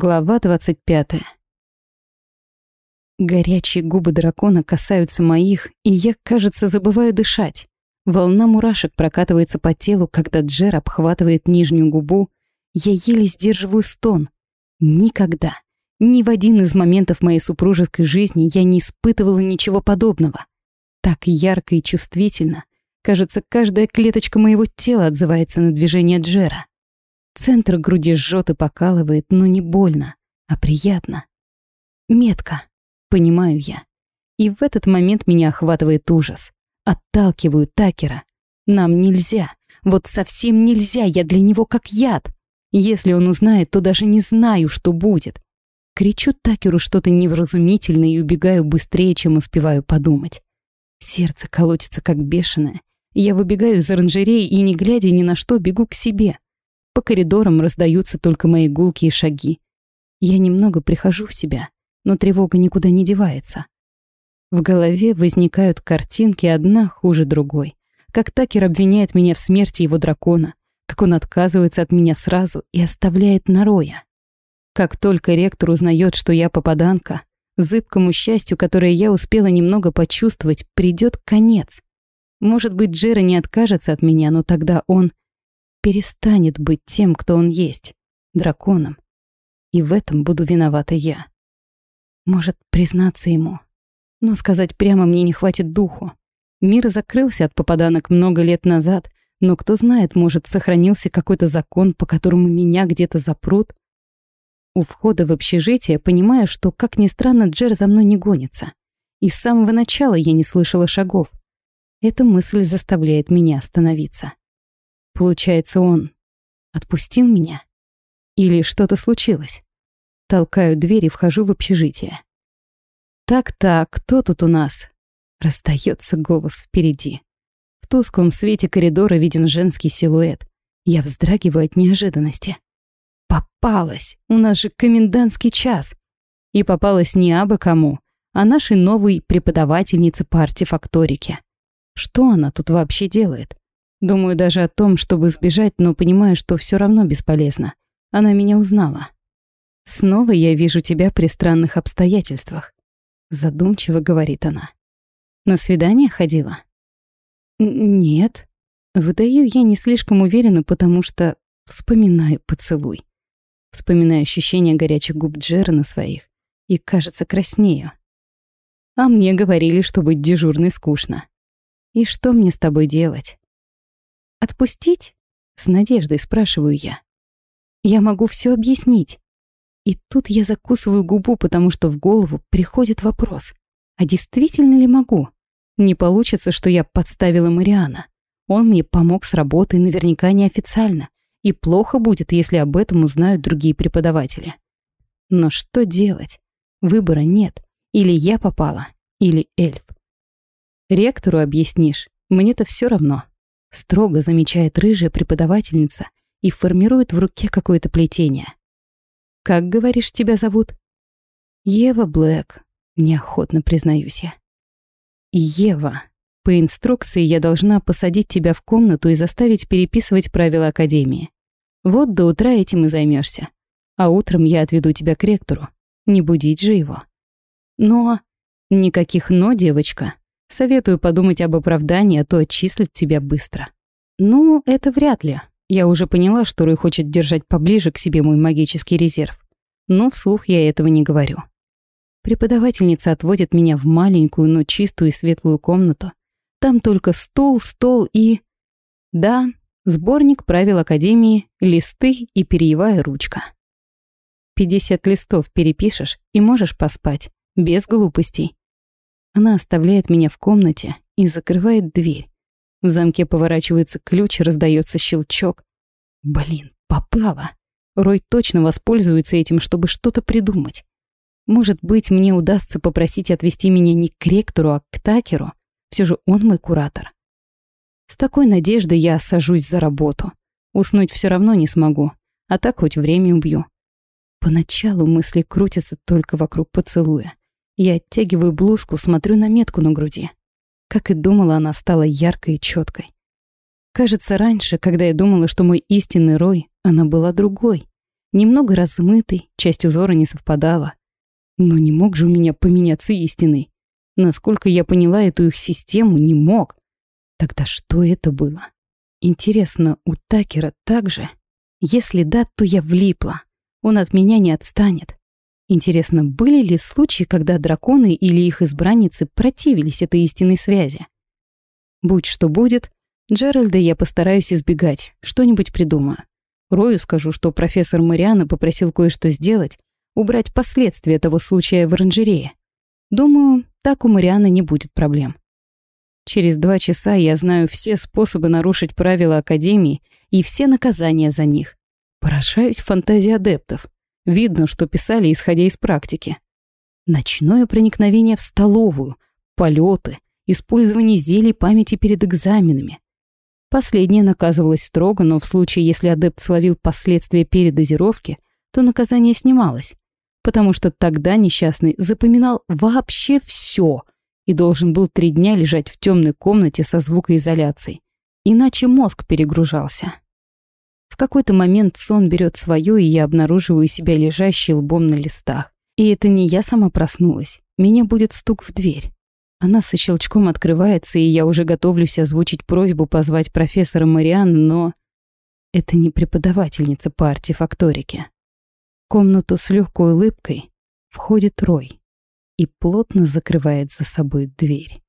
Глава 25. Горячие губы дракона касаются моих, и я, кажется, забываю дышать. Волна мурашек прокатывается по телу, когда Джер обхватывает нижнюю губу. Я еле сдерживаю стон. Никогда, ни в один из моментов моей супружеской жизни я не испытывала ничего подобного. Так ярко и чувствительно. Кажется, каждая клеточка моего тела отзывается на движение Джера. Центр груди жжет и покалывает, но не больно, а приятно. Метка, понимаю я. И в этот момент меня охватывает ужас. Отталкиваю Такера. Нам нельзя, вот совсем нельзя, я для него как яд. Если он узнает, то даже не знаю, что будет. Кричу Такеру что-то невразумительное и убегаю быстрее, чем успеваю подумать. Сердце колотится как бешеное. Я выбегаю из оранжереи и, не глядя ни на что, бегу к себе. По коридорам раздаются только мои гулкие шаги. Я немного прихожу в себя, но тревога никуда не девается. В голове возникают картинки одна хуже другой. Как Такер обвиняет меня в смерти его дракона, как он отказывается от меня сразу и оставляет Нароя. Как только ректор узнает, что я попаданка, зыбкому счастью, которое я успела немного почувствовать, придет конец. Может быть, Джера не откажется от меня, но тогда он перестанет быть тем, кто он есть, драконом. И в этом буду виновата я. Может, признаться ему. Но сказать прямо мне не хватит духу. Мир закрылся от попаданок много лет назад, но кто знает, может, сохранился какой-то закон, по которому меня где-то запрут. У входа в общежитие понимаю, что, как ни странно, Джер за мной не гонится. И с самого начала я не слышала шагов. Эта мысль заставляет меня остановиться. Получается, он отпустил меня? Или что-то случилось? Толкаю дверь и вхожу в общежитие. «Так-так, кто тут у нас?» Раздается голос впереди. В тусклом свете коридора виден женский силуэт. Я вздрагиваю от неожиданности. Попалась! У нас же комендантский час. И попалась не абы кому, а нашей новой преподавательнице по артефакторике. Что она тут вообще делает? Думаю даже о том, чтобы сбежать, но понимаю, что все равно бесполезно. Она меня узнала. «Снова я вижу тебя при странных обстоятельствах», — задумчиво говорит она. «На свидание ходила?» «Нет». Выдаю я не слишком уверенно, потому что вспоминаю поцелуй. Вспоминаю ощущение горячих губ Джера на своих и, кажется, краснею. А мне говорили, что быть дежурной скучно. И что мне с тобой делать? «Отпустить?» — с надеждой спрашиваю я. «Я могу все объяснить». И тут я закусываю губу, потому что в голову приходит вопрос. А действительно ли могу? Не получится, что я подставила Мариана. Он мне помог с работой наверняка неофициально. И плохо будет, если об этом узнают другие преподаватели. Но что делать? Выбора нет. Или я попала, или эльф. Ректору объяснишь, мне-то все равно. Строго замечает рыжая преподавательница и формирует в руке какое-то плетение. «Как, говоришь, тебя зовут?» «Ева Блэк», — неохотно признаюсь я. «Ева, по инструкции я должна посадить тебя в комнату и заставить переписывать правила Академии. Вот до утра этим и займешься. А утром я отведу тебя к ректору. Не будить же его». «Но...» «Никаких «но», девочка. Советую подумать об оправдании, а то отчислят тебя быстро. Ну, это вряд ли. Я уже поняла, что Рой хочет держать поближе к себе мой магический резерв. Но вслух я этого не говорю. Преподавательница отводит меня в маленькую, но чистую и светлую комнату. Там только стул, стол и... Да, сборник правил Академии, листы и перьевая ручка. 50 листов перепишешь и можешь поспать, без глупостей. Она оставляет меня в комнате и закрывает дверь. В замке поворачивается ключ, раздается щелчок. Блин, попала. Рой точно воспользуется этим, чтобы что-то придумать. Может быть, мне удастся попросить отвезти меня не к ректору, а к Такеру. Все же он мой куратор. С такой надеждой я сажусь за работу. Уснуть все равно не смогу, а так хоть время убью. Поначалу мысли крутятся только вокруг поцелуя. Я оттягиваю блузку, смотрю на метку на груди. Как и думала, она стала яркой и четкой. Кажется, раньше, когда я думала, что мой истинный Рой, она была другой. Немного размытый, часть узора не совпадала. Но не мог же у меня поменяться истиной. Насколько я поняла эту их систему, не мог. Тогда что это было? Интересно, у Такера так же? Если да, то я влипла. Он от меня не отстанет. Интересно, были ли случаи, когда драконы или их избранницы противились этой истинной связи? Будь что будет, Джеральда я постараюсь избегать, что-нибудь придумаю. Рою скажу, что профессор Мариана попросил кое-что сделать, убрать последствия того случая в оранжерее. Думаю, так у Марианы не будет проблем. Через два часа я знаю все способы нарушить правила Академии и все наказания за них. Поражаюсь фантазии адептов. Видно, что писали, исходя из практики. Ночное проникновение в столовую, полеты, использование зелий памяти перед экзаменами. Последнее наказывалось строго, но в случае, если адепт словил последствия передозировки, то наказание снималось, потому что тогда несчастный запоминал вообще все и должен был три дня лежать в темной комнате со звукоизоляцией, иначе мозг перегружался. В какой-то момент сон берет свое, и я обнаруживаю себя лежащей лбом на листах. И это не я сама проснулась. Меня будет стук в дверь. Она со щелчком открывается, и я уже готовлюсь озвучить просьбу позвать профессора Мариан, но... Это не преподавательница по артефакторике. В комнату с легкой улыбкой входит Рой и плотно закрывает за собой дверь.